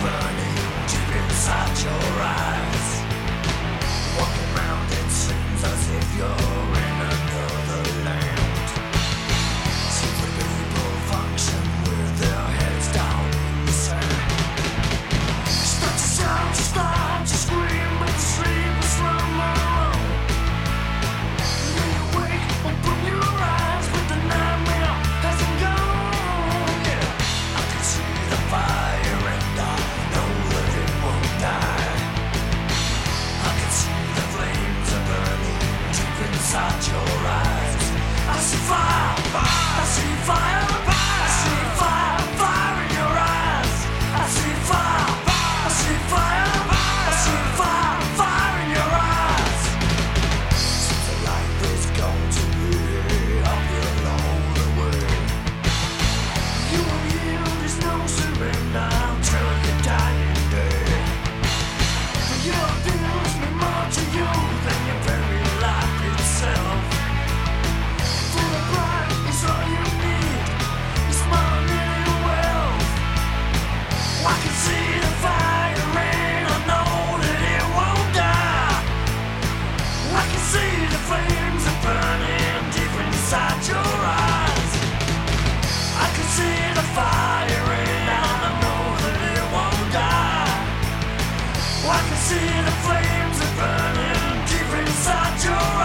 burning deep inside your eyes. fire. see the flames are burning deep inside you.